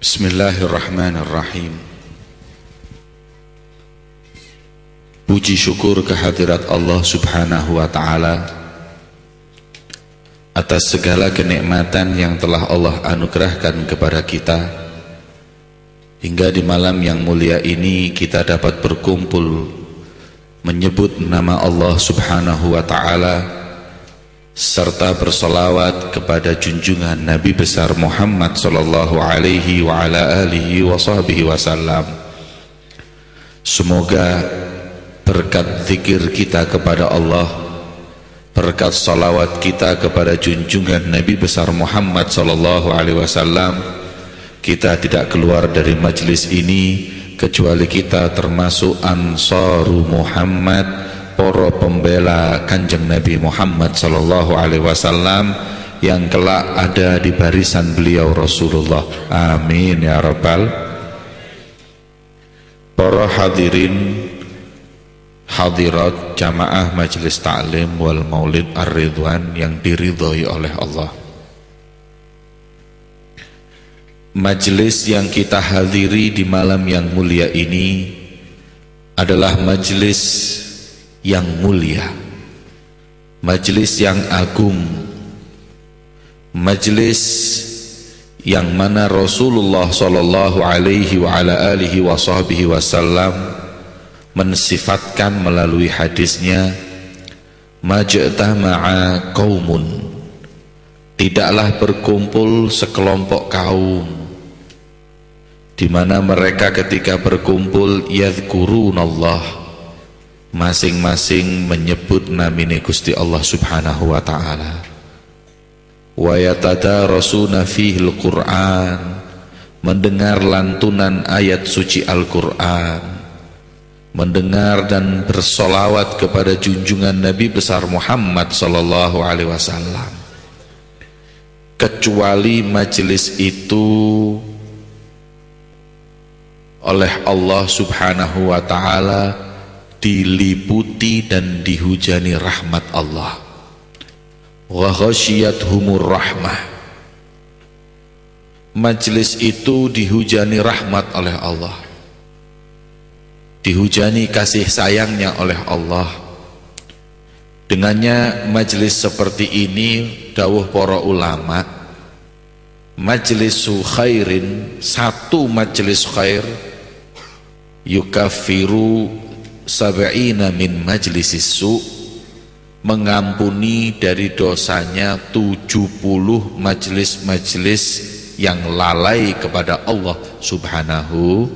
Bismillahirrahmanirrahim. Puji syukur kehadirat Allah subhanahu wa ta'ala Atas segala kenikmatan yang telah Allah anugerahkan kepada kita. Hingga di malam yang mulia ini kita dapat berkumpul Menyebut nama Allah subhanahu wa ta'ala serta bersolawat kepada junjungan Nabi besar Muhammad sallallahu alaihi wa ala alihi wasallam semoga berkat zikir kita kepada Allah berkat salawat kita kepada junjungan Nabi besar Muhammad sallallahu alaihi wasallam kita tidak keluar dari majlis ini kecuali kita termasuk ansaru Muhammad para pembela kanjeng Nabi Muhammad sallallahu alaihi wasallam yang kelak ada di barisan beliau Rasulullah. Amin ya rabbal. Para hadirin hadirat jamaah majelis taklim wal maulid ar-ridwan yang diridhoi oleh Allah. Majelis yang kita hadiri di malam yang mulia ini adalah majelis yang mulia. Majlis yang agung. Majlis yang mana Rasulullah sallallahu alaihi wa ala alihi wa sahbihi wasallam mensifatkan melalui hadisnya majtama'a qaumun. Tidaklah berkumpul sekelompok kaum. Di mana mereka ketika berkumpul yadhkurunallah masing-masing menyebut namine Gusti Allah Subhanahu wa taala. Wa yatadarasuna fihil Qur'an mendengar lantunan ayat suci Al-Qur'an mendengar dan bersolawat kepada junjungan Nabi besar Muhammad sallallahu alaihi wasallam. Kecuali majelis itu oleh Allah Subhanahu wa taala diliputi dan dihujani rahmat Allah. Wa humur rahmah. Majlis itu dihujani rahmat oleh Allah. Dihujani kasih sayangnya oleh Allah. Dengannya majlis seperti ini dawuh para ulama majlis khairin satu majlis khair yukafiru sab'ina min majlisis su mengampuni dari dosanya 70 majlis-majlis yang lalai kepada Allah Subhanahu.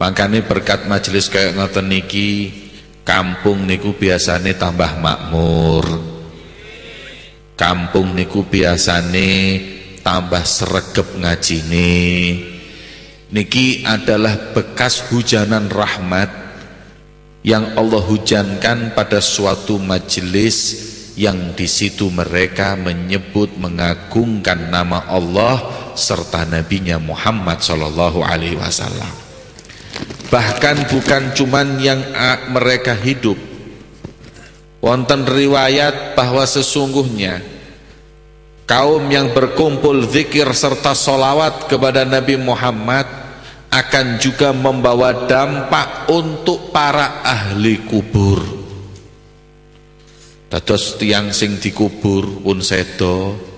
Makanya berkat majlis kayak ngoten niki kampung niku biasane tambah makmur. Kampung niku biasane tambah sregep ngajine Niki adalah bekas hujanan rahmat yang Allah hujankan pada suatu majelis yang di situ mereka menyebut mengagungkan nama Allah serta nabinya Muhammad sallallahu alaihi wasallam. Bahkan bukan cuman yang mereka hidup. Wonten riwayat bahwa sesungguhnya kaum yang berkumpul zikir serta solawat kepada Nabi Muhammad akan juga membawa dampak untuk para ahli kubur. Dados tiang sing dikubur pun sedo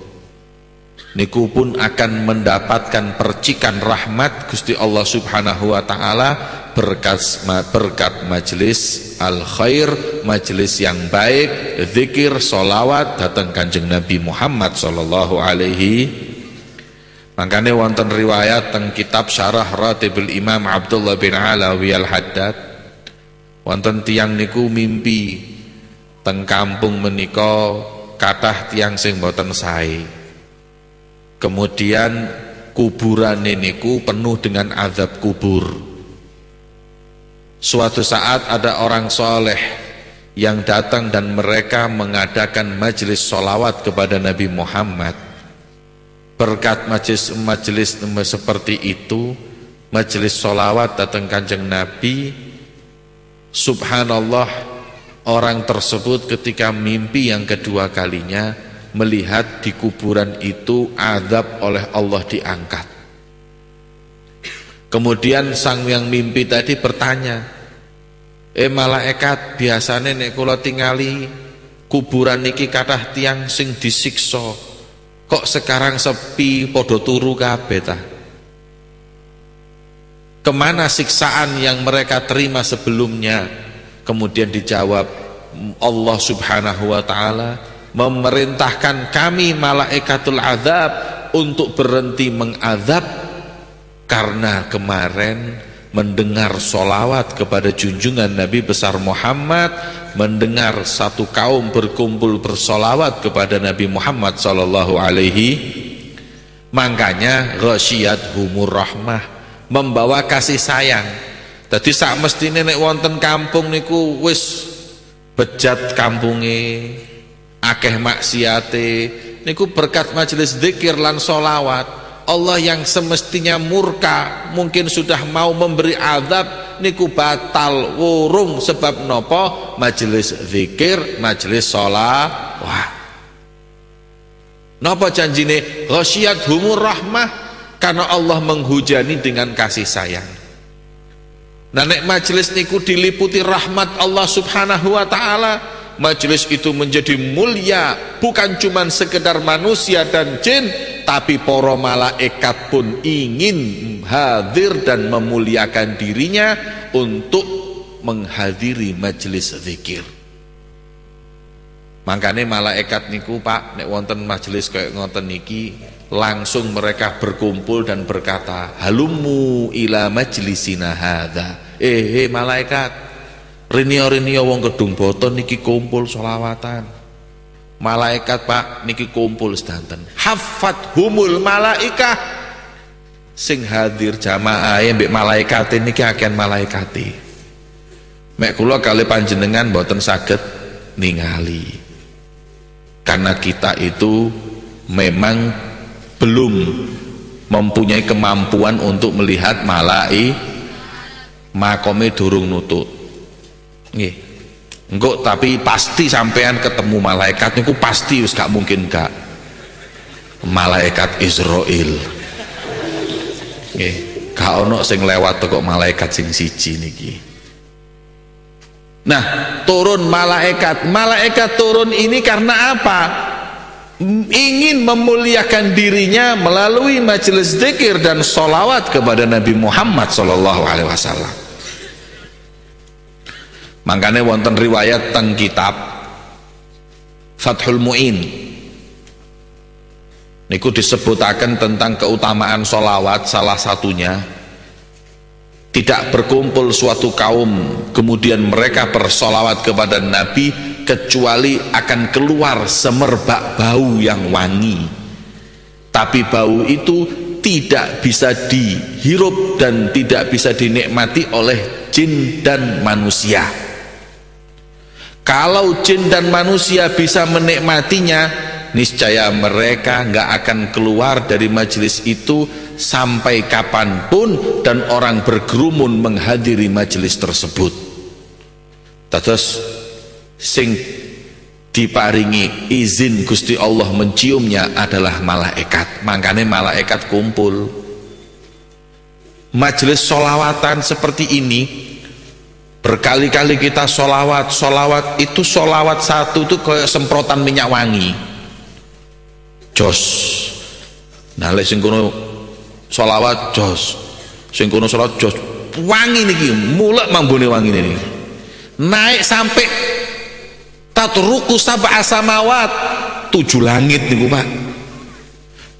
niku pun akan mendapatkan percikan rahmat Gusti Allah Subhanahu wa taala berkat berkat majelis al khair majelis yang baik zikir solawat datang kanjeng Nabi Muhammad sallallahu alaihi Makanya wonten riwayat teng kitab Syarah Ratibul Imam Abdullah bin Alawi Al-Haddad wonten tiang niku mimpi teng kampung menika kathah tiang sing boten sae. Kemudian kuburan niku penuh dengan azab kubur. Suatu saat ada orang soleh yang datang dan mereka mengadakan majelis solawat kepada Nabi Muhammad berkat majelis-majelis seperti itu majelis solawat datang kanjeng Nabi subhanallah orang tersebut ketika mimpi yang kedua kalinya melihat di kuburan itu azab oleh Allah diangkat. Kemudian sang yang mimpi tadi bertanya eh malaikat biasanya nek kula tingali kuburan niki kathah tiang sing disiksa kok sekarang sepi podo turu kabeh ke mana siksaan yang mereka terima sebelumnya? Kemudian dijawab Allah subhanahu wa ta'ala memerintahkan kami malaikatul azab untuk berhenti mengadab karena kemarin mendengar solawat kepada junjungan Nabi besar Muhammad mendengar satu kaum berkumpul bersolawat kepada Nabi Muhammad sallallahu alaihi. Makanya ghasyiyat humur rahmah membawa kasih sayang. Jadi sak mesti nek wonten kampung niku wis bejat kampunge akeh maksiate. Niku berkat majelis zikir lan solawat Allah yang semestinya murka mungkin sudah mau memberi azab niku batal wurung. Sebab nopo? Majelis zikir majelis sholat wah nopo janjine? Ghasyiyat humur rahmah karena Allah menghujani dengan kasih sayang. Nah nek majelis niku diliputi rahmat Allah subhanahu wa ta'ala majelis itu menjadi mulia bukan cuma sekedar manusia dan jin tapi para malaikat pun ingin hadir dan memuliakan dirinya untuk menghadiri majelis zikir. Makanya malaikat niku pak nek wonten majelis kayak ngonten niki langsung mereka berkumpul dan berkata halumu ila majlisina hadha eh, eh malaikat rinio-rinio wong gedung boton niki kumpul solawatan malaikat pak niki kumpul sedanten hafat humul malaikah. Sing hadir jamaah yang mbek malaikat niki akan malaikati mek kula kali panjenengan boten saged ningali. Karena kita itu memang belum mempunyai kemampuan untuk melihat malai makome durung nutut nggih Enggak, tapi pasti sampean ketemu malaikat niku pasti wis gak mungkin gak. Malaikat Israel. Nggih, gak ono sing lewat kok malaikat sing siji niki. Nah, turun malaikat. Malaikat turun ini karena apa? ingin memuliakan dirinya melalui majelis zikir dan solawat kepada Nabi Muhammad Sallallahu Alaihi Wasallam. Makanya wonten riwayat teng kitab Fathul Mu'in. Niku disebutakan tentang keutamaan solawat salah satunya Tidak berkumpul suatu kaum Kemudian mereka bersolawat kepada Nabi Kecuali akan keluar semerbak bau yang wangi. Tapi bau itu tidak bisa dihirup dan tidak bisa dinikmati oleh jin dan manusia kalau jin dan manusia bisa menikmatinya niscaya mereka nggak akan keluar dari majelis itu sampai kapan pun dan orang berkerumun menghadiri majelis tersebut. Terus sing diparingi izin Gusti Allah menciumnya adalah malaikat. Makanya malaikat kumpul. Majelis solawatan seperti ini berkali-kali kita solawat solawat itu solawat satu itu kayak semprotan minyak wangi. Jos. Nah lek sing solawat jos. Sing solawat jos. Wangi niki mulak mambune wangi ini naik sampai tatruku sab'a samawat tujuh langit niku Pak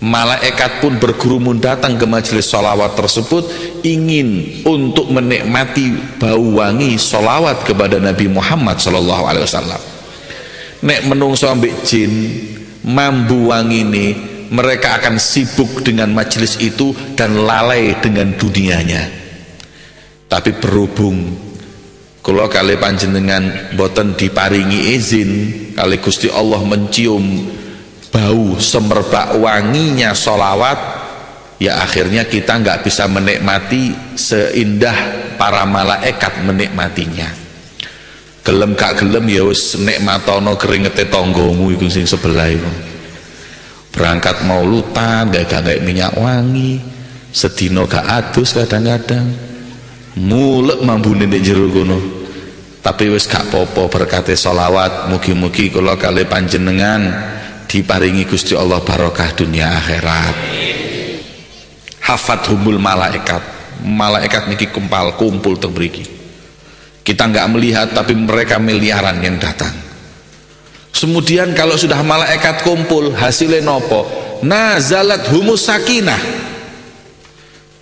malaikat pun berkerumun datang ke majelis solawat tersebut ingin untuk menikmati bau wangi solawat kepada Nabi Muhammad Sallallahu Alaihi Wasallam. Nek menungso ambek jin mambu wangi ini mereka akan sibuk dengan majelis itu dan lalai dengan dunianya. Tapi berhubung kalau kali panjenengan boten diparingi izin kali Gusti Allah mencium bau semerbak wanginya solawat ya akhirnya kita nggak bisa menikmati seindah para malaikat menikmatinya. Gelem kak gelem ya wis nikmatono keringete tonggomu iku sing sebelah itu berangkat maulutan gak gak minyak wangi sedina gak adus kadang-kadang. Mulek mambune nek jero tapi wis gak popo berkate solawat mugi-mugi kula kali panjenengan diparingi Gusti Allah barokah dunia akhirat. Hafat humul malaikat. Malaikat niki kumpal kumpul terberiki kita nggak melihat tapi mereka miliaran yang datang. Kemudian kalau sudah malaikat kumpul hasilnya nopo? Nazalat humus sakinah.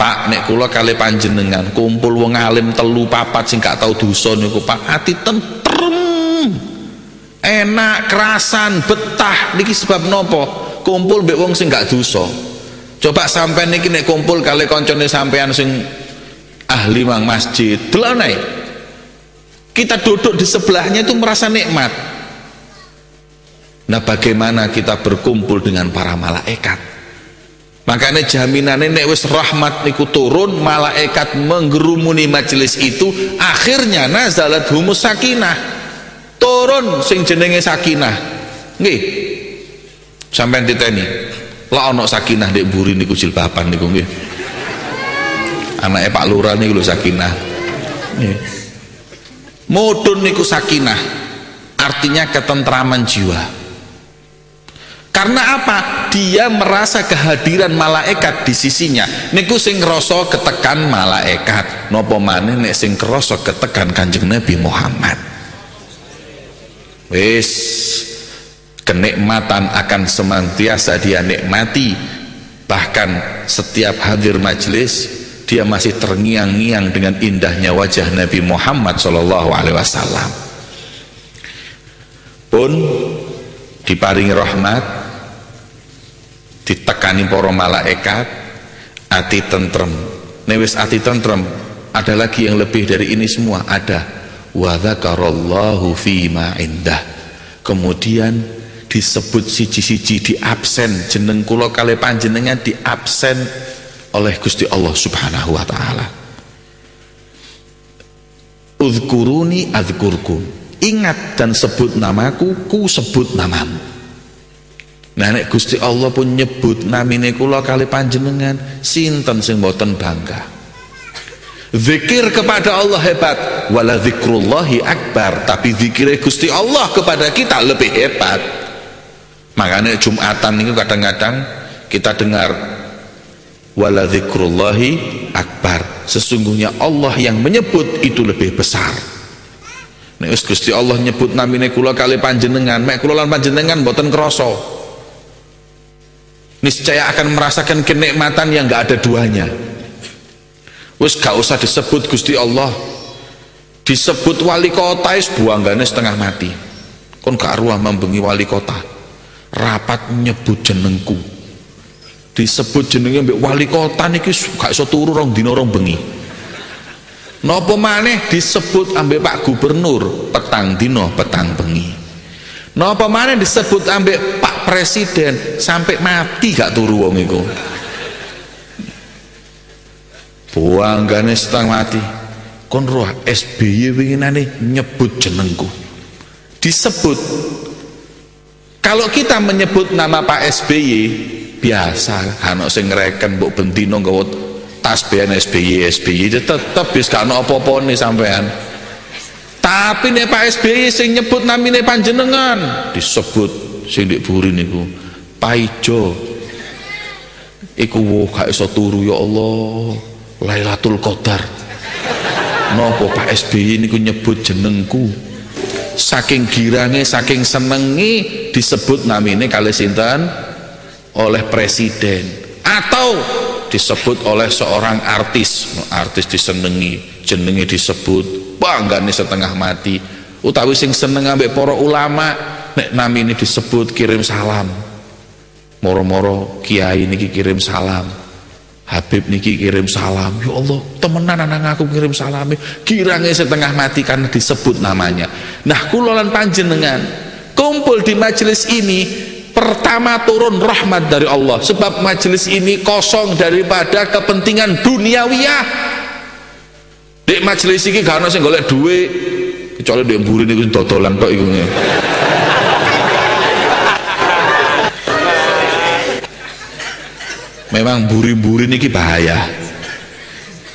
Pak nek kula kali panjenengan kumpul wong alim telu papat sing gak tau dosa niku Pak ati tentrem enak kerasan betah. Niki sebab nopo? Kumpul mbek wong sing gak dosa. Coba sampai niki nek kumpul kali koncone sampean sing ahli mang masjid delane kita duduk di sebelahnya itu merasa nikmat. Nah bagaimana kita berkumpul dengan para malaikat? Makanya jaminan nek wis rahmat niku turun malaikat menggerumuni majelis itu akhirnya nazalat humus sakinah turun sing jenenge sakinah nggih sampean diteni lah ono sakinah dek buri niku jilbaban niku nggih anaknya Pak Lurah niku lho sakinah nggih mudun niku sakinah artinya ketentraman jiwa karena apa? Dia merasa kehadiran malaikat di sisinya. Niku sing ngrasa ketekan malaikat. Napa maneh nek sing krasa ketekan Kanjeng Nabi Muhammad. Wis kenikmatan akan senantiasa dia nikmati. Bahkan setiap hadir majelis dia masih terngiang-ngiang dengan indahnya wajah Nabi Muhammad sallallahu alaihi wasallam. Pun diparingi rahmat ditekani para malaikat ati tentrem newis ati tentrem ada lagi yang lebih dari ini semua ada wa dzakarallahu fima indah. Kemudian disebut siji-siji di absen. Jeneng kula kali panjenengan di absen oleh Gusti Allah Subhanahu wa taala. Uzkuruni adzkurkum ingat dan sebut namaku ku sebut namamu. Nah nek Gusti Allah pun nyebut namine kula kali panjenengan sinten sing mboten bangga. Zikir kepada Allah hebat, wala zikrullahi akbar, tapi zikir Gusti Allah kepada kita lebih hebat. Makanya Jumatan ini kadang-kadang kita dengar wala zikrullahi akbar. Sesungguhnya Allah yang menyebut itu lebih besar. Nek Gusti Allah nyebut namine kula kali panjenengan, mek kula lan panjenengan mboten krasa niscaya akan merasakan kenikmatan yang gak ada duanya wis gak usah disebut Gusti Allah. Disebut wali kota is buanggane setengah mati. Kon gak ruah membengi wali kota. Rapat nyebut jenengku. Disebut jenengnya mbak wali kota niki gak iso turu rong dina rong bengi. Napa maneh disebut ambek Pak Gubernur? Petang dino petang bengi. Napa maneh disebut ambek Pak presiden? Sampai mati gak turu wong iku buanggane setang mati. Kon roh SBY winginane nyebut jenengku. Disebut. Kalau kita menyebut nama Pak SBY biasa. Ana sing ngreken mbok bentino nggawa tas BN SBY SBY tetep wis gak ono apa-apane sampean. Tapi nek Pak SBY sing nyebut namine panjenengan disebut sing ndek buri niku paijo iku wo gak turu ya Allah Lailatul Qadar. Nopo Pak SBY niku nyebut jenengku? Saking girange saking senengi disebut namine kali sinten? Oleh presiden. Atau disebut oleh seorang artis. Artis disenengi jenenge disebut banggane setengah mati. Utawi sing seneng ambek para ulama nek ini disebut kirim salam. Moro-moro kiai niki kirim salam Habib niki kirim salam. Ya Allah temenan anak aku kirim salam. Kiranya setengah mati karena disebut namanya. Nah kulolan panjenengan kumpul di majelis ini pertama turun rahmat dari Allah. Sebab majelis ini kosong daripada kepentingan duniawiyah. Di majelis ini ada yang golek duit. Kecuali dia buri ini dodolan kok iku memang buri-buri ini bahaya.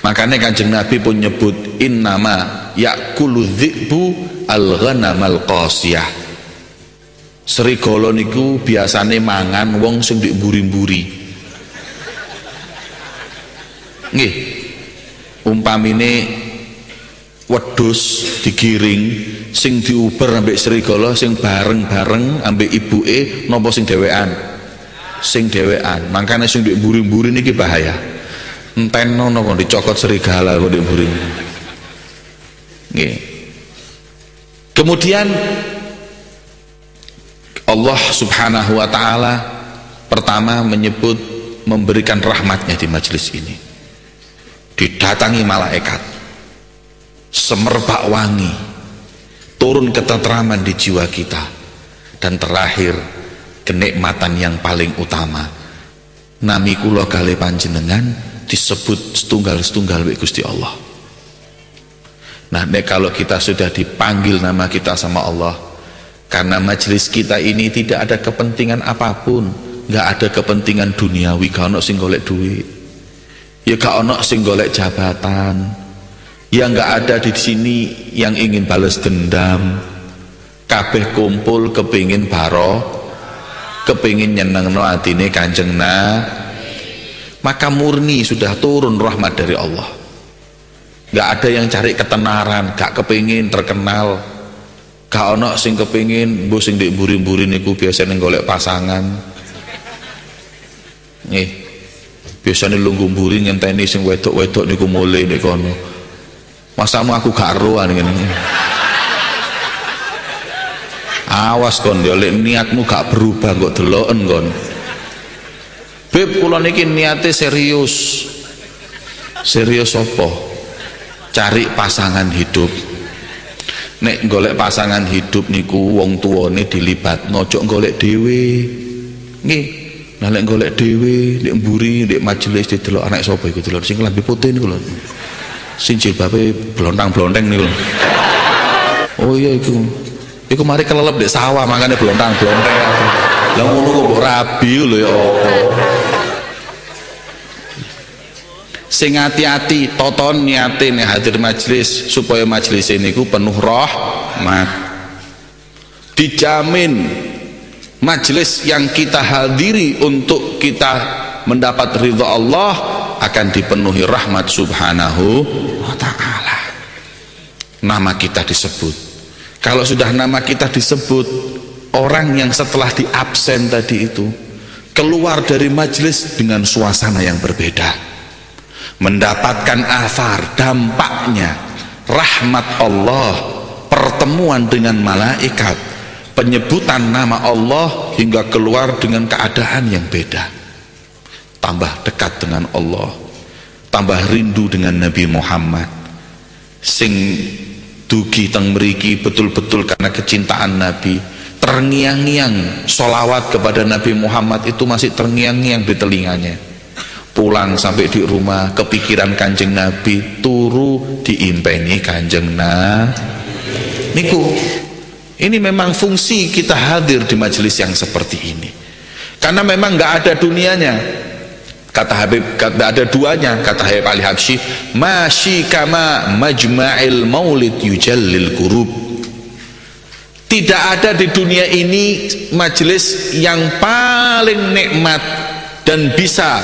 Makanya kanjeng Nabi pun nyebut innama yakulu dhi'bu al-ghanamal qasiyah. Serigala niku biasane mangan wong sing di buri-buri. Nggih. Umpamine wedhus digiring sing diuber ambek serigala sing bareng-bareng ambek ibuke napa sing dhewean sing dhewean makanya sing di buri-buri niki bahaya. Enteno napa? Dicokot serigala kok di buri nggih. Kemudian Allah subhanahu wa ta'ala pertama menyebut memberikan rahmatnya di majelis ini. Didatangi malaikat. Semerbak wangi. Turun ketentraman di jiwa kita. Dan terakhir kenikmatan yang paling utama. Nami kula kali panjenengan disebut setunggal-setunggal Gusti Allah. Nah nek kalau kita sudah dipanggil nama kita sama Allah karena majelis kita ini tidak ada kepentingan apa pun nggak ada kepentingan duniawi kalau sing golek duit. Ya gak ono sing golek jabatan. Ya nggak ada di sini yang ingin balas dendam. Kabeh kumpul kepingin baro kepingin no atine kanjeng na maka murni sudah turun rahmat dari Allah. Nggak ada yang cari ketenaran gak kepingin terkenal. Gak ono sing kepingin mbok sing ndek mburi-mburi niku biasane golek pasangan. Nggih. Biasane lungguh mburi ngenteni sing wedok-wedok niku mulai nek kono. Masamu aku gak roan awas kon ya lek niatmu gak berubah kok deloken kon. Beb kula niki niate serius. Serius apa? Cari pasangan hidup. Nek golek pasangan hidup niku wong tuane dilibat nojok golek dhewe. Nggih. Nah lek golek dhewe nek mburi nek majelis didelok anak sapa iku delok sing lambe putih niku lho. Sing jilbabe blontang-blonteng niku oh iya iku iku mari kelelep dek sawah makane blontang-blonteng lah ngono kok rabi lho ya apa? Sing hati-hati toton niate nih hadir majelis supaya majelis ini ku penuh rahmat. Dijamin majelis yang kita hadiri untuk kita mendapat ridha Allah akan dipenuhi rahmat subhanahu wa ta'ala. Nama kita disebut kalau sudah nama kita disebut orang yang setelah di absen tadi itu keluar dari majelis dengan suasana yang berbeda. Mendapatkan asar dampaknya rahmat Allah pertemuan dengan malaikat penyebutan nama Allah hingga keluar dengan keadaan yang beda. Tambah dekat dengan Allah tambah rindu dengan Nabi Muhammad. Sing dugi teng meriki betul-betul karena kecintaan Nabi. Terngiang-ngiang solawat kepada Nabi Muhammad itu masih terngiang-ngiang di telinganya. Pulang sampai di rumah kepikiran kanjeng Nabi turu diimpeni kanjeng Nabi. Niku ini memang fungsi kita hadir di majelis yang seperti ini. Karena memang nggak ada dunianya kata Habib kata ada duanya. Kata Habib Ali Habsyi masyi kama majma'il maulid yujallil kurub tidak ada di dunia ini majelis yang paling nikmat dan bisa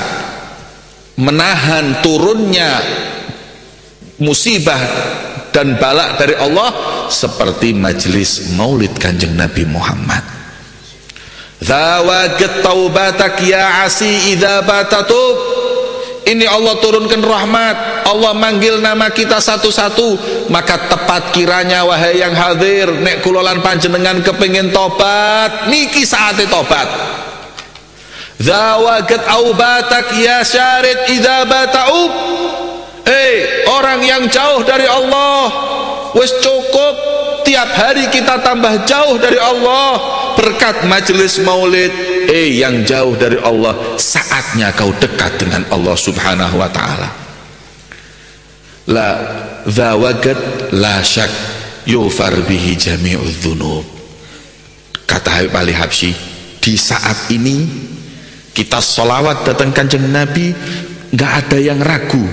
menahan turunnya musibah dan balak dari Allah seperti majelis maulid kanjeng Nabi Muhammad Zawagat taubatak ya asi idha batatub. Ini Allah turunkan rahmat. Allah manggil nama kita satu-satu. Maka tepat kiranya wahai yang hadir nek kulolan panjenengan kepingin tobat niki saatnya tobat. Zawagat aubatak ya syarid idza bata'ub. Eh, orang yang jauh dari Allah, wis cukup tiap hari kita tambah jauh dari Allah berkat majelis maulid. Eh, yang jauh dari Allah, saatnya kau dekat dengan Allah Subhanahu wa taala. La zawagat la syak yufar bihi jami'udz dzunub. Kata Habib Ali Habsyi, di saat ini kita solawat datang kanjeng Nabi nggak ada yang ragu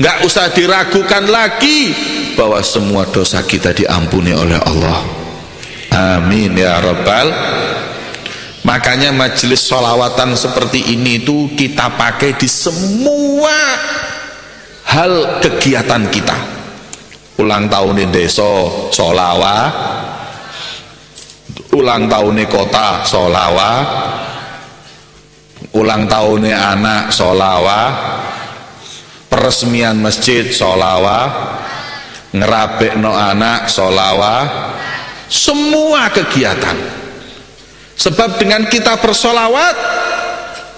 nggak usah diragukan lagi bahwa semua dosa kita diampuni oleh Allah. Amin ya rabbal. Makanya majelis solawatan seperti ini itu kita pakai di semua hal kegiatan kita. Ulang tahun di desa solawat ulang tahun kota solawat ulang tahunnya anak solawat peresmian masjid solawat ngerabek no anak solawat semua kegiatan. Sebab dengan kita bersolawat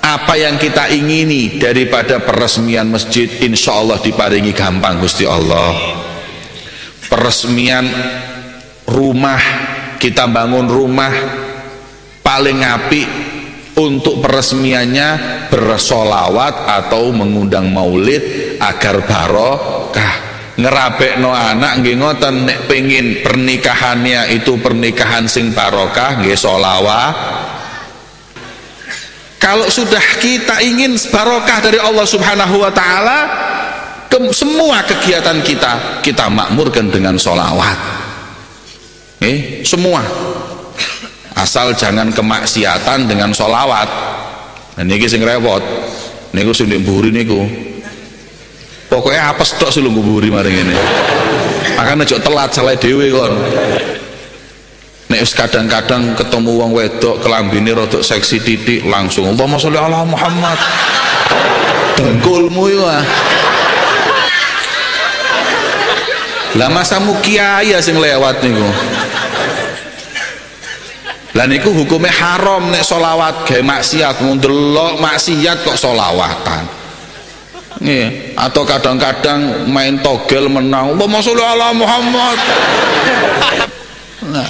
apa yang kita ingini daripada peresmian masjid insya Allah diparingi gampang Gusti Allah. Peresmian rumah kita bangun rumah paling api untuk peresmiannya bersolawat atau mengundang maulid agar barokah ngerabek no anak nggih ngoten nek pengin pernikahannya itu pernikahan sing barokah nggih solawat kalau sudah kita ingin barokah dari Allah Subhanahu wa taala ke, semua kegiatan kita kita makmurkan dengan solawat eh semua. Asal jangan kemaksiatan dengan solawat dan ini sing repot. Niku sing mburi niku pokoknya apa stok sih lu mburi maring ini. Makanya jok telat salah dewe kon. Nek kadang-kadang ketemu wong wedok kelambine rodok seksi titik langsung Allahumma sholli ala Muhammad. Dengkulmu ya lah masamu kiai sing lewat niku. Lah niku hukumnya haram nek solawat gawe maksiat ndelok maksiat kok solawatan Nih, atau kadang-kadang main togel menang. Allahumma sholli ala Muhammad. Nah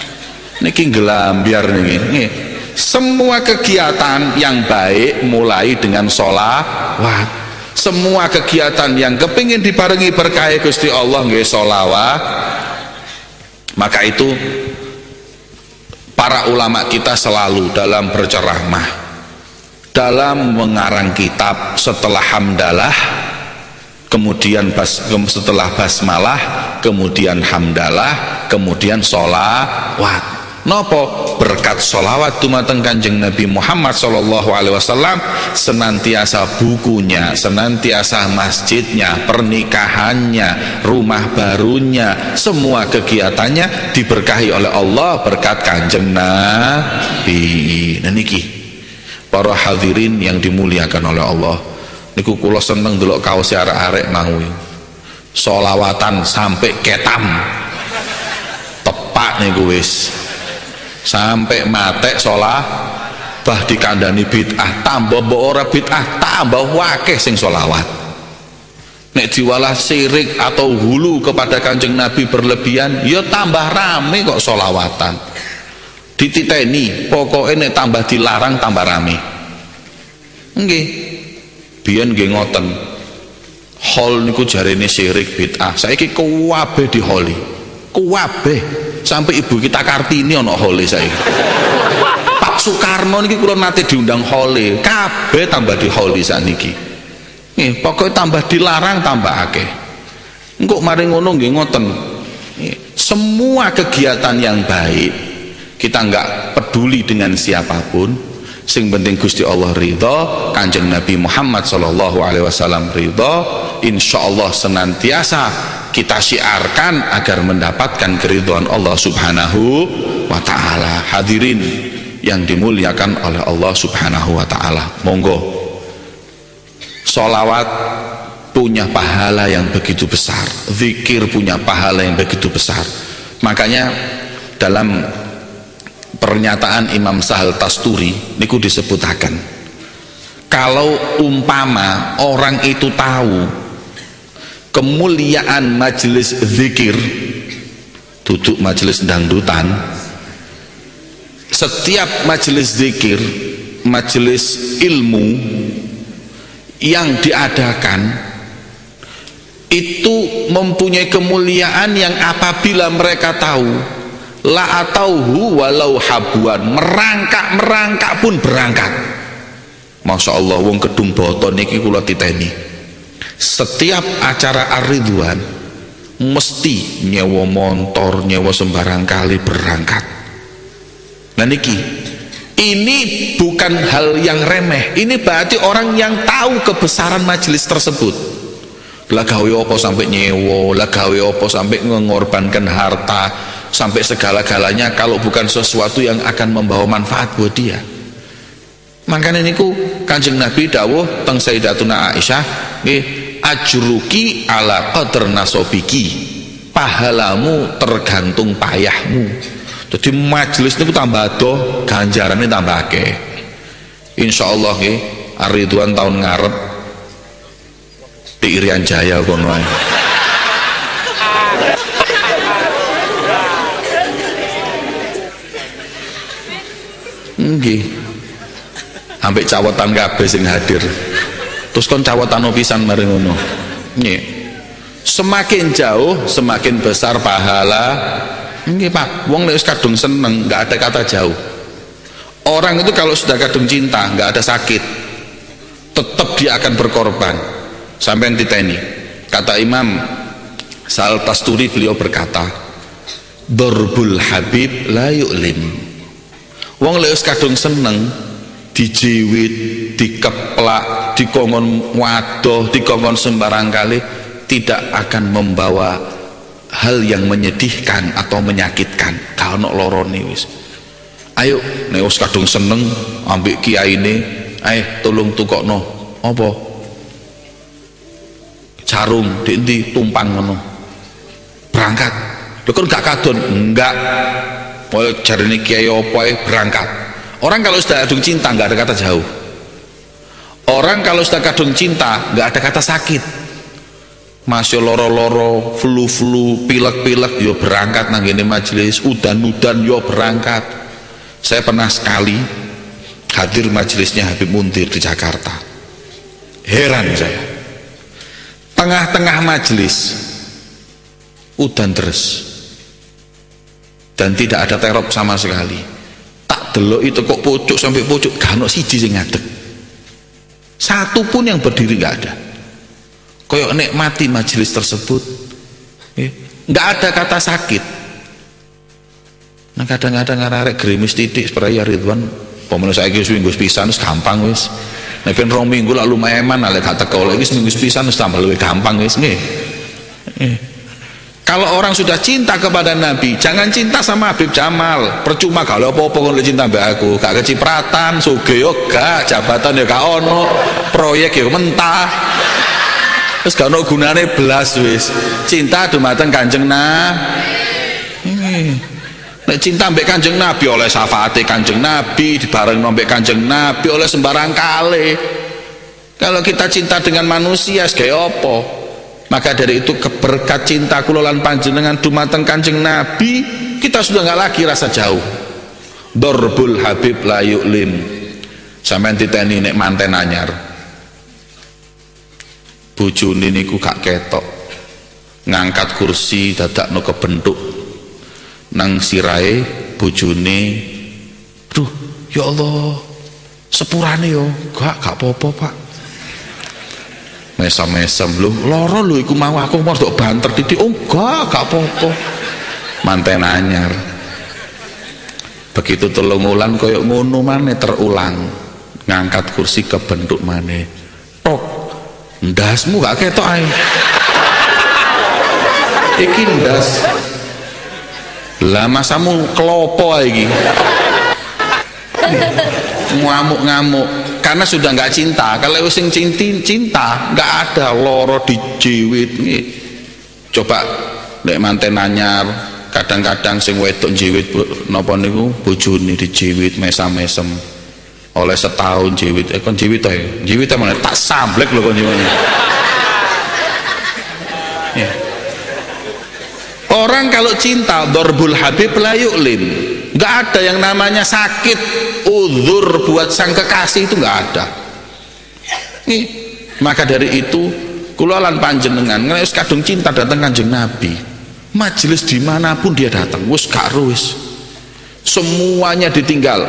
niki biar niki. Nih semua kegiatan yang baik mulai dengan solawat semua kegiatan yang kepingin dibarengi berkah Gusti Allah nggih solawat maka itu para ulama kita selalu dalam berceramah dalam mengarang kitab setelah hamdalah kemudian bas, setelah basmalah kemudian hamdalah kemudian sholawat Nopo berkat solawat dumateng kanjeng Nabi Muhammad Sallallahu Alaihi Wasallam senantiasa bukunya, senantiasa masjidnya, pernikahannya, rumah barunya, semua kegiatannya diberkahi oleh Allah berkat kanjeng Nabi. Nah niki para hadirin yang dimuliakan oleh Allah. Niku kula seneng dulu kaos arek-arek mau. Solawatan sampai ketam. Tepak niku wis sampai mate sholat bah dikandani bid'ah tambah mbok ora bid'ah tambah wakeh sing sholawat nek diwalah sirik atau hulu kepada kanjeng nabi berlebihan ya tambah rame kok sholawatan dititeni pokoknya nek tambah dilarang tambah rame. Enggak biyen nggih ngoten. Hol niku jarene sirik bid'ah. Saiki kuwabe di holi kuwabe sampai ibu kita Kartini ono hole saya Pak Soekarno niki kula nate diundang hole kabeh tambah di hole niki nih pokoknya tambah dilarang tambah akeh. Engkau mari ngono nggih ngoten. Semua kegiatan yang baik kita nggak peduli dengan siapa pun sing penting Gusti Allah ridho kanjeng Nabi Muhammad sallallahu alaihi wasallam ridho insyaallah senantiasa kita syiarkan agar mendapatkan keridhaan Allah Subhanahu wa taala. Hadirin yang dimuliakan oleh Allah Subhanahu wa taala. Monggo. Solawat punya pahala yang begitu besar. Zikir punya pahala yang begitu besar. Makanya dalam pernyataan Imam Sahal Tasturi niku disebutakan kalau umpama orang itu tahu kemuliaan majelis zikir duduk majelis dangdutan setiap majelis zikir majelis ilmu yang diadakan itu mempunyai kemuliaan yang apabila mereka tahu la atauhu walau habuan. Merangkak merangkak pun berangkat. Masya Allah wong kedung boto niki kula titeni. Setiap acara Ar-Ridwan mesti nyewa motor nyewa sembarang kali berangkat. Nah niki ini bukan hal yang remeh. Ini berarti orang yang tahu kebesaran majelis tersebut. Lah gawe apa sampai nyewa? Lah gawe apa sampai mengorbankan harta sampai segala-galanya kalau bukan sesuatu yang akan membawa manfaat buat dia. Makanya niku kanjeng Nabi dawuh teng Sayyidatuna Aisyah nggih ajruki ala qadr nasobiki pahalamu tergantung payahmu. Jadi majelis niku tambah doh ganjarannya tambah akeh. Insyaallah nggih Aridwan tahun ngarep di Irian Jaya kono nggih. Ambek cawetan kabeh sing hadir. Terus kon cawetan pisan mari ngono. Nggih. Semakin jauh semakin besar pahala. Nggih Pak. Wong nek kadung seneng nggak ada kata jauh. Orang itu kalau sudah kadung cinta nggak ada sakit tetap dia akan berkorban. Sampai titeni kata Imam Sal Tasturi beliau berkata Dorbul Habib la yu'lim Wong leus kadung seneng dijiwit, dikeplak, dikongkon wadoh, dikongkon sembarang kali tidak akan membawa hal yang menyedihkan atau menyakitkan. Kalau nok lorone wis. Ayo nek wis kadung seneng ambek kiai ini eh tolong tukokno. Apa? Carung di tumpang ngono? Berangkat. Lho gak kadon? Enggak pokoke jarine kiai apa berangkat Orang kalau sudah kadung cinta nggak ada kata jauh. Orang kalau sudah kadung cinta nggak ada kata sakit. Masih loro-loro, flu-flu, pilek-pilek, yo berangkat nang ini majelis, udan-udan yo berangkat. Saya pernah sekali hadir majelisnya Habib Muntir di Jakarta. Heran saya. Tengah-tengah majelis udan terus dan tidak ada terop sama sekali. Delok itu kok pojok sampai pojok gak ono siji sing ngadeg. Satu pun yang berdiri gak ada. Koyok nikmati majelis tersebut. Nggak ada kata sakit. Nah kadang-kadang arek gerimis titik seperti ya Ridwan. Pemenang saya wis minggu pisan wis gampang wis. Nek ben rong minggu lalu lumayan lek gak teko lagi seminggu pisan wis tambah lebih gampang wis nggih kalau orang sudah cinta kepada Nabi, jangan cinta sama Habib Jamal. Percuma kalau apa-apa kalau cinta mbak aku, gak kecipratan, suge yo gak, jabatan ya gak ono, proyek ya mentah. Terus gak ono gunane belas wis. Cinta dumateng Kanjeng Nabi. Nek cinta mbek Kanjeng Nabi oleh syafaate Kanjeng Nabi, dibareng mbek Kanjeng Nabi oleh sembarang kali. Kalau kita cinta dengan manusia, kayak apa? Maka dari itu keberkat cinta kulolan panjenengan dumateng kanjeng Nabi kita sudah nggak lagi rasa jauh. Dorbul habib la yu'lim. Sampean diteni nek manten anyar. Bojone niku gak ketok. Ngangkat kursi dadak no kebentuk. Nang sirai bojone duh ya Allah sepurane yo gak gak apa-apa Pak mesem-mesem. Lho loro lho iku mau aku mau dok banter titik oh enggak gak apa-apa. Manten anyar. Begitu telung ulan koyok ngono maneh terulang. Ngangkat kursi ke bentuk maneh. Tok ndasmu gak ketok ae. Iki ndas. Lah masamu kelopo iki. Ngamuk-ngamuk karena sudah nggak cinta. Kalau sing cinti cinta nggak ada loro dijiwit. Nih coba nek manten anyar kadang-kadang sing wedok jiwit napa niku bojone dijiwit mesam-mesem. Oleh setahun jiwit. Eh kon jiwit ae? Jiwit mana tak samblek lho kon jiwit. Ya. orang kalau cinta dorbul habib la yu'lim nggak ada yang namanya sakit. Uzur buat sang kekasih itu nggak ada. Nih maka dari itu kulolan panjenengan ngeles kadung cinta datang kanjeng nabi. Majelis di mana pun dia datang wus gak ruwis semuanya ditinggal.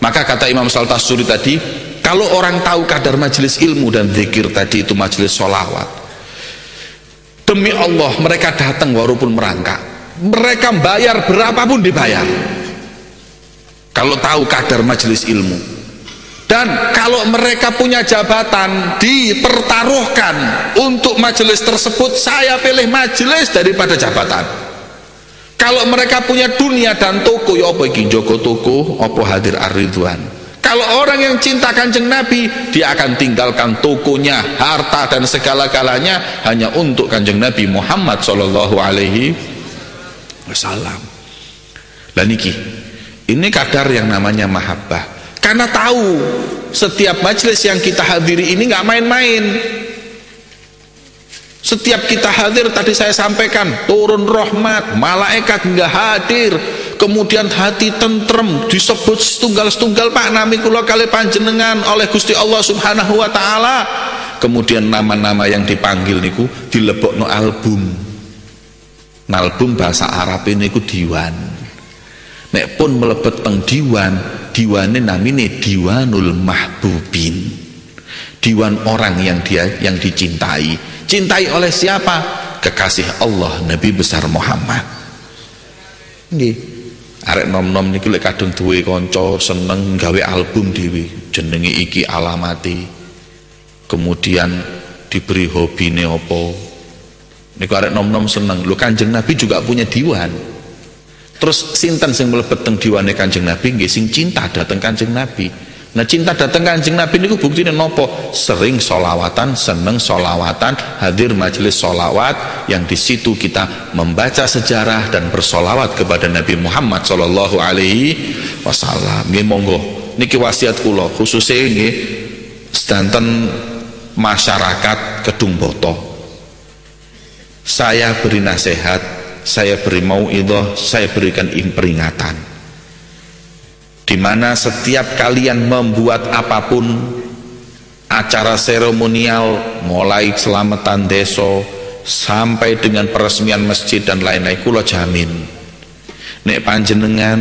Maka kata Imam Saltasuri tadi kalau orang tahu kadar majelis ilmu dan zikir tadi itu majelis solawat demi Allah mereka datang walaupun merangkak. Mereka bayar berapapun dibayar kalau tahu kadar majelis ilmu. Dan kalau mereka punya jabatan dipertaruhkan untuk majelis tersebut saya pilih majelis daripada jabatan. Kalau mereka punya dunia dan toko ya apa iki? Joko toko apa hadir ar-ridwan? Kalau orang yang cinta kanjeng Nabi dia akan tinggalkan tokonya harta dan segala-galanya hanya untuk kanjeng Nabi Muhammad Sallallahu Alaihi wasallam. Lah niki ini kadar yang namanya mahabbah. Karena tahu setiap majelis yang kita hadiri ini nggak main-main. Setiap kita hadir tadi saya sampaikan turun rahmat malaikat nggak hadir. Kemudian hati tentrem disebut setunggal-setunggal Pak nami kula kali panjenengan oleh Gusti Allah Subhanahu wa taala. Kemudian nama-nama yang dipanggil niku dilebokno album. Nalbum bahasa Arab ini ku diwan nek pun melebet teng diwan diwane namine diwanul mahbubin diwan orang yang dia yang dicintai. Cintai oleh siapa? Kekasih Allah Nabi besar Muhammad. Nggih. Arek nom-nom niki lek kadung duwe kanca seneng gawe album dhewe jenenge iki alamati. Kemudian diberi hobine apa? Niku arek nom-nom seneng. Lho Kanjeng Nabi juga punya diwan terus sinten sing mlebet teng diwane Kanjeng Nabi? Nggih sing cinta dateng Kanjeng Nabi. Nah cinta dateng Kanjeng Nabi niku buktine nopo sering solawatan seneng solawatan hadir majelis solawat yang di situ kita membaca sejarah dan bersolawat kepada Nabi Muhammad sallallahu alaihi wasallam. Nggih monggo. Niki wasiat kula khususnya ini sedanten masyarakat Kedung Boto. Saya beri nasihat saya beri mau'idah saya berikan peringatan di mana setiap kalian membuat apa pun acara seremonial mulai selamatan deso sampai dengan peresmian masjid dan lain-lain kulo jamin. Nek panjenengan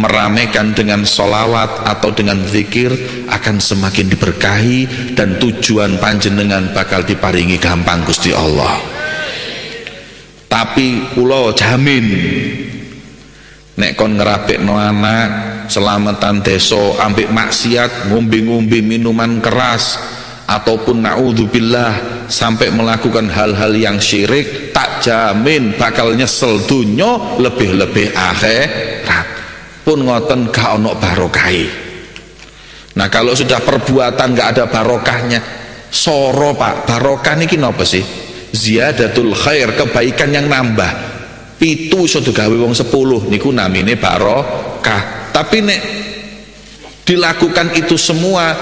meramaikan dengan solawat atau dengan zikir akan semakin diberkahi dan tujuan panjenengan bakal diparingi gampang Gusti Allah tapi kula jamin nek kon ngerapikno anak selamatan desa ambek maksiat ngombe-ngombe minuman keras ataupun naudzubillah sampai melakukan hal-hal yang syirik tak jamin bakal nyesel dunya lebih-lebih akhirat. Pun ngoten gak ono barokai nah kalau sudah perbuatan gak ada barokahnya soro pak barokah ini napa sih ziyadatul khair kebaikan yang nambah. Pitu iso gawe wong 10 niku namine barokah. Tapi nek dilakukan itu semua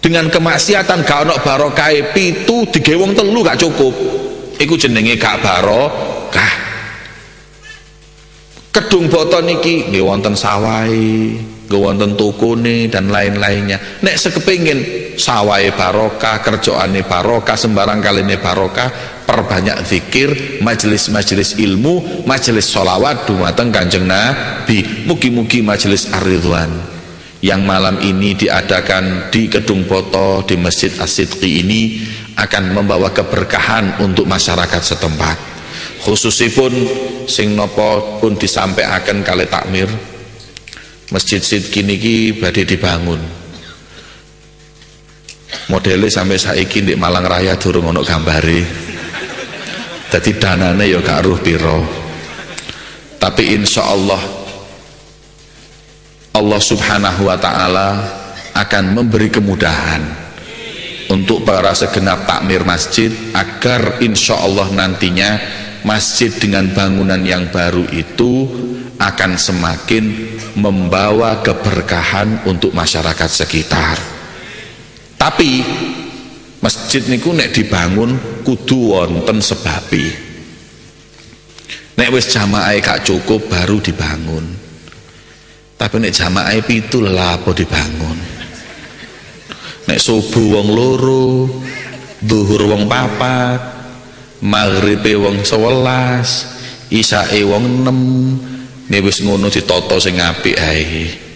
dengan kemaksiatan gak ono barokah pitu digawe wong telu gak cukup. Iku jenenge gak barokah. Kedung boton niki nggih wonten sawai nggih wonten tokone dan lain-lainnya. Nek sekepingin sawai barokah kerjaane barokah sembarang kali ini barokah perbanyak zikir majelis-majelis ilmu majelis solawat dumateng kanjeng Nabi mugi-mugi majelis ar-ridwan. Yang malam ini diadakan di Kedung Poto di Masjid As-Sidqi ini akan membawa keberkahan untuk masyarakat setempat. Khususipun sing nopo pun disampaikan kali takmir Masjid Sidqi niki badhe dibangun. Modelnya sampai saiki di Malang Raya durung ono gambari jadi danane ya gak ruh piro tapi insya Allah Allah subhanahu wa ta'ala akan memberi kemudahan untuk para segenap takmir masjid agar insya Allah nantinya masjid dengan bangunan yang baru itu akan semakin membawa keberkahan untuk masyarakat sekitar. Tapi masjid niku nek dibangun kudu wonten sebabi. Nek wis jamaah gak cukup baru dibangun. Tapi nek jamaah pitu lah apa dibangun? Nek subuh wong loro duhur wong papat maghribe wong sewelas isae wong enam nek wis ngono ditata sing apik ae.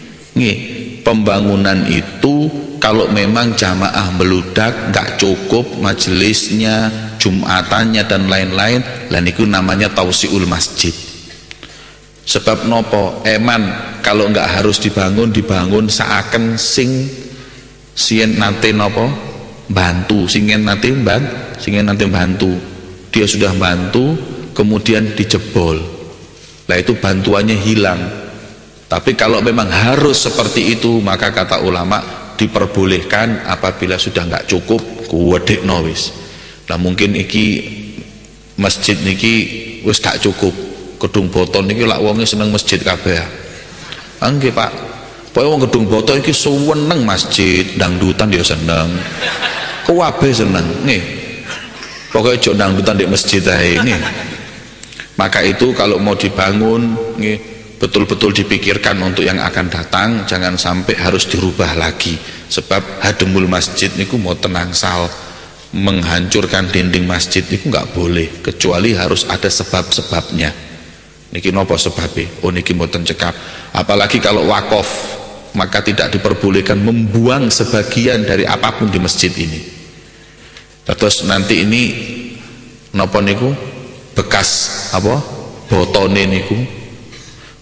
Pembangunan itu kalau memang jamaah meludak nggak cukup majelisnya jumatannya dan lain-lain dan itu namanya tausiul masjid. Sebab nopo? Eman kalau nggak harus dibangun dibangun seakan sing sien nanti nopo? Bantu singen nanti ban singen nanti bantu. Dia sudah bantu kemudian dijebol lah itu bantuannya hilang. Tapi kalau memang harus seperti itu maka kata ulama diperbolehkan apabila sudah nggak cukup kuwedek wis. Nah mungkin iki masjid niki wis gak cukup. Gedung boton niki lak wonge seneng masjid kabeh. Nggih Pak. Pokoke wong gedung boton iki suweneng masjid dangdutan dia seneng. Kuwabe seneng nih pokoknya jok dangdutan di masjid ae nggih maka itu kalau mau dibangun betul-betul dipikirkan untuk yang akan datang jangan sampai harus dirubah lagi. Sebab hademul masjid niku mau tenang sal. Menghancurkan dinding masjid niku nggak boleh kecuali harus ada sebab-sebabnya. Niki nopo sebabnya oh niki mau cekap. Apalagi kalau wakaf maka tidak diperbolehkan membuang sebagian dari apa pun di masjid ini. Terus nanti ini nopo niku bekas apa? Botone niku.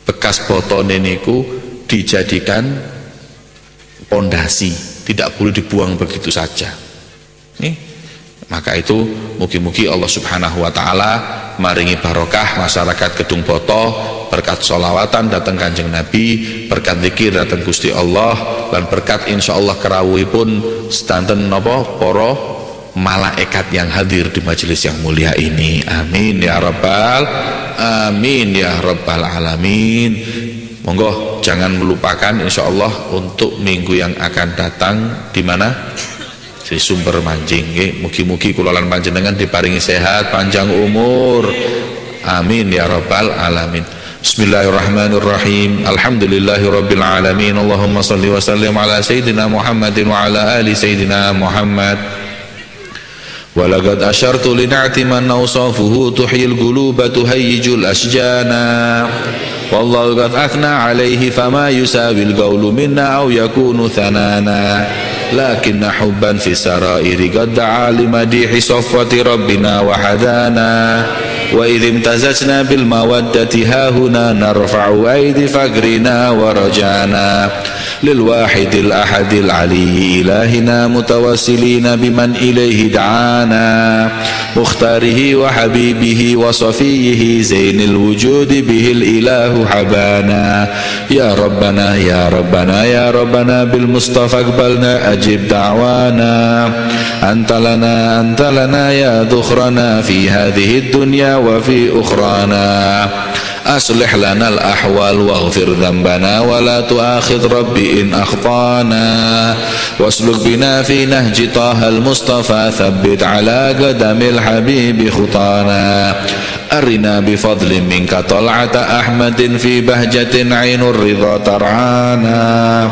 Bekas botone niku dijadikan pondasi. Tidak boleh dibuang begitu saja. Nih maka itu mugi-mugi Allah subhanahu wa ta'ala maringi barokah masyarakat Gedung Boto berkat solawatan datang kanjeng Nabi berkat zikir datang Gusti Allah dan berkat insya Allah kerawui pun stanten nopo poro malaikat yang hadir di majelis yang mulia ini. Amin ya rabbal amin ya rabbal alamin. Monggo jangan melupakan insya Allah untuk minggu yang akan datang. Di mana? Di sumber mancing. Mugi-mugi kulolan panjenengan diparingi sehat panjang umur. Amin ya rabbal alamin. Bismillahirrahmanirrahim. Alhamdulillahi Rabbil Alamin. Allahumma salli wa sallim ala Sayyidina Muhammadin wa ala ali Sayyidina Muhammad ولقد أشرت لنعت من أوصافه تحيي القلوب تهيج الأشجانا والله قد أثنى عليه فما يساوي القول منا أو يكون ثنانا. لكن حبا في السرائر قد دعا لمديح صفوة ربنا وحدانا. وإذ امتزجنا بالمودة ها هنا نرفع أيدي فقرنا ورجانا للواحد الأحد العلي إلهنا متوسلين بمن إليه دعانا مختاره وحبيبه وصفيه زين الوجود به الإله حبانا. يا ربنا يا ربنا يا ربنا بالمصطفى اقبلنا أجب دعوانا. أنت لنا أنت لنا يا ذخرنا في هذه الدنيا وفي أخرانا. أصلح لنا الأحوال واغفر ذنبنا ولا تؤاخذ ربي إن أخطأنا. واسلك بنا في نهج طه المصطفى. ثبت على قدم الحبيب خطانا. أرنا بفضل منك طلعة أحمد في بهجة عين الرضا ترعانا.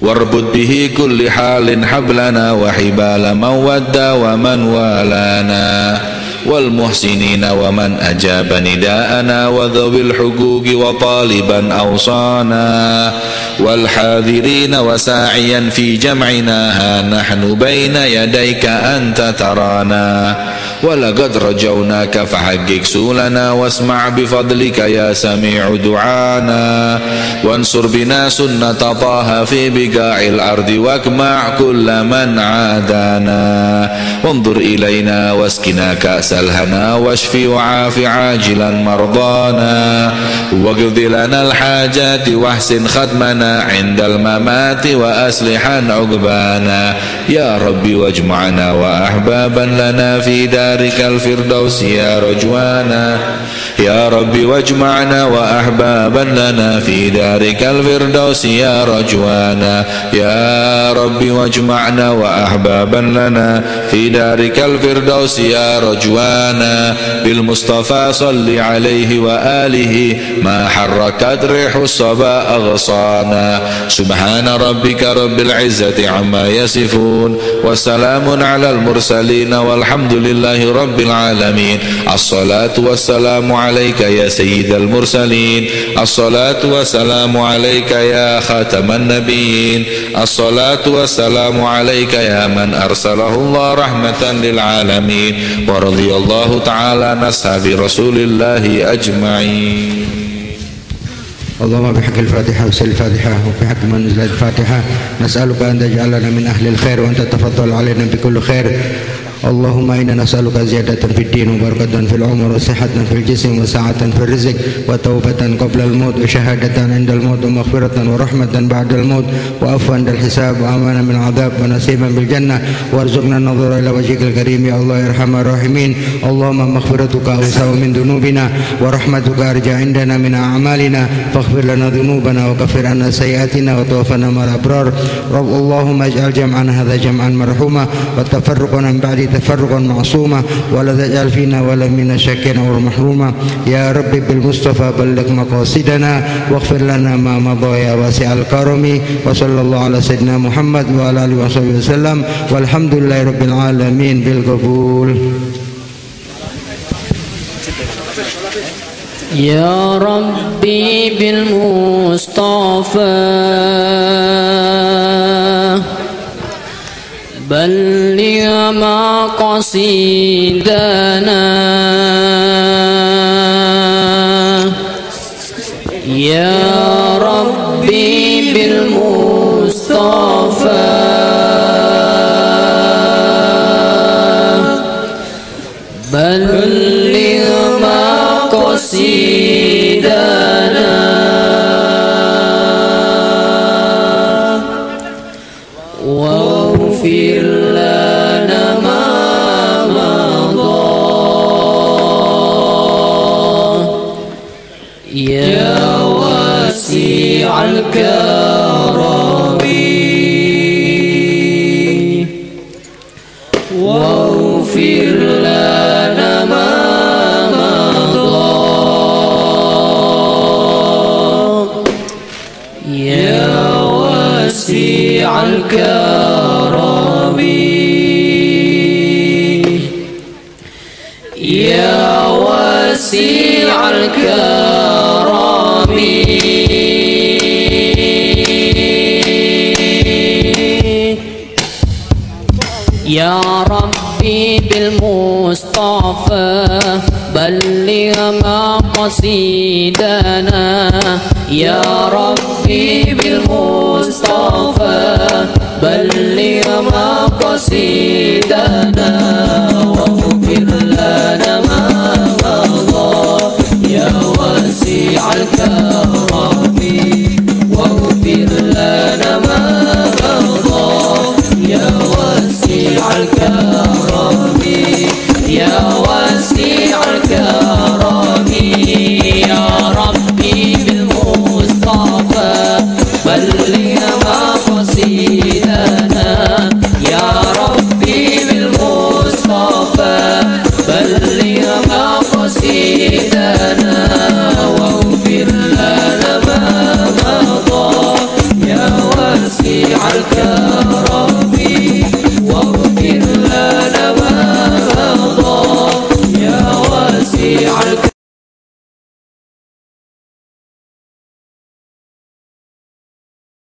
واربط به كل حال حبلنا وحبال من ودى ومن والانا. والمحسنين ومن أجاب نداءنا وذوي الحقوق وطالبا أوصانا والحاذرين وساعيا في جمعنا ها نحن بين يديك أنت ترانا ولقد رجوناك فحقق سولنا واسمع بفضلك يا سميع دعانا. وانصر بنا سنة طه في بقاع الأرض واجمع كل من عادانا. وانظر إلينا واسكنا كأس الهنا واشف وعاف عاجلا مرضانا. واقض لنا الحاجات واحسن ختمنا عند الممات وأسلحا عقبانا. يا رب واجمعنا وأحبابا لنا في دارك الفردوس يا رجوانا. يا رب واجمعنا وأحبابا لنا في دارك الفردوس يا رجوانا. يا رب واجمعنا وأحبابا لنا في دارك الفردوس يا رجوانا. بالمصطفى صل عليه وآله ما حركت ريح الصبا أغصانا سبحان ربك رب العزة عما يصفون. وسلام على المرسلين والحمد لله رب العالمين. الصلاة والسلام عليك يا سيد المرسلين. الصلاة والسلام عليك يا خاتم النبيين. الصلاة والسلام عليك يا من أرسله الله رحمة للعالمين. ورضي الله تعالى عن أصحاب رسول الله أجمعين. اللهم بحق الفاتحة وسل الفاتحة وبحق من نزل الفاتحة. نسألك أن تجعلنا من أهل الخير وأن تتفضل علينا بكل خير. اللهم إنا نسألك زيادة في الدين وبركة في العمر وصحة في الجسم وسعة في الرزق وتوبة قبل الموت وشهادة عند الموت ومغفرة ورحمة بعد الموت وعفوا عند الحساب وأمانا من العذاب ونصيبا بالجنة وارزقنا النظر إلى وجهك الكريم يا الله أرحم الراحمين. اللهم مغفرتك أوسع من ذنوبنا ورحمتك أرجى عندنا من أعمالنا. فاغفر لنا ذنوبنا وكفر عنا سيئاتنا وتوفنا مع الأبرار. رب اللهم اجعل جمعنا هذا جمعا مرحوما وتفرقنا من بعد تفرقا معصوما ولا تجعل فينا ولا منا شاكرا ولا محروما يا رب بالمصطفى بلغ مقاصدنا واغفر لنا ما مضى يا واسع الكرم. وصلى الله على سيدنا محمد وعلى آله وصحبه وسلم. والحمد لله رب العالمين بالقبول. يا ربي بالمصطفى. بلغ ما قصيدنا. يا الكرم واغفر لنا ما مضى. يا واسع الكرم. يا واسع الكرم. بالمصطفى بلغ مقاصدنا. يا ربي بالمصطفى بلغ مقاصدنا. واغفر لنا ما مضى. يا واسع الكرم. واغفر لنا ما يا واسع الكرم. يا ربي بالمصطفى بلغ مقصدنا يا ربي بالمصطفى بلغ مقصدنا واغفر لنا ما مضى يا واسع الكرم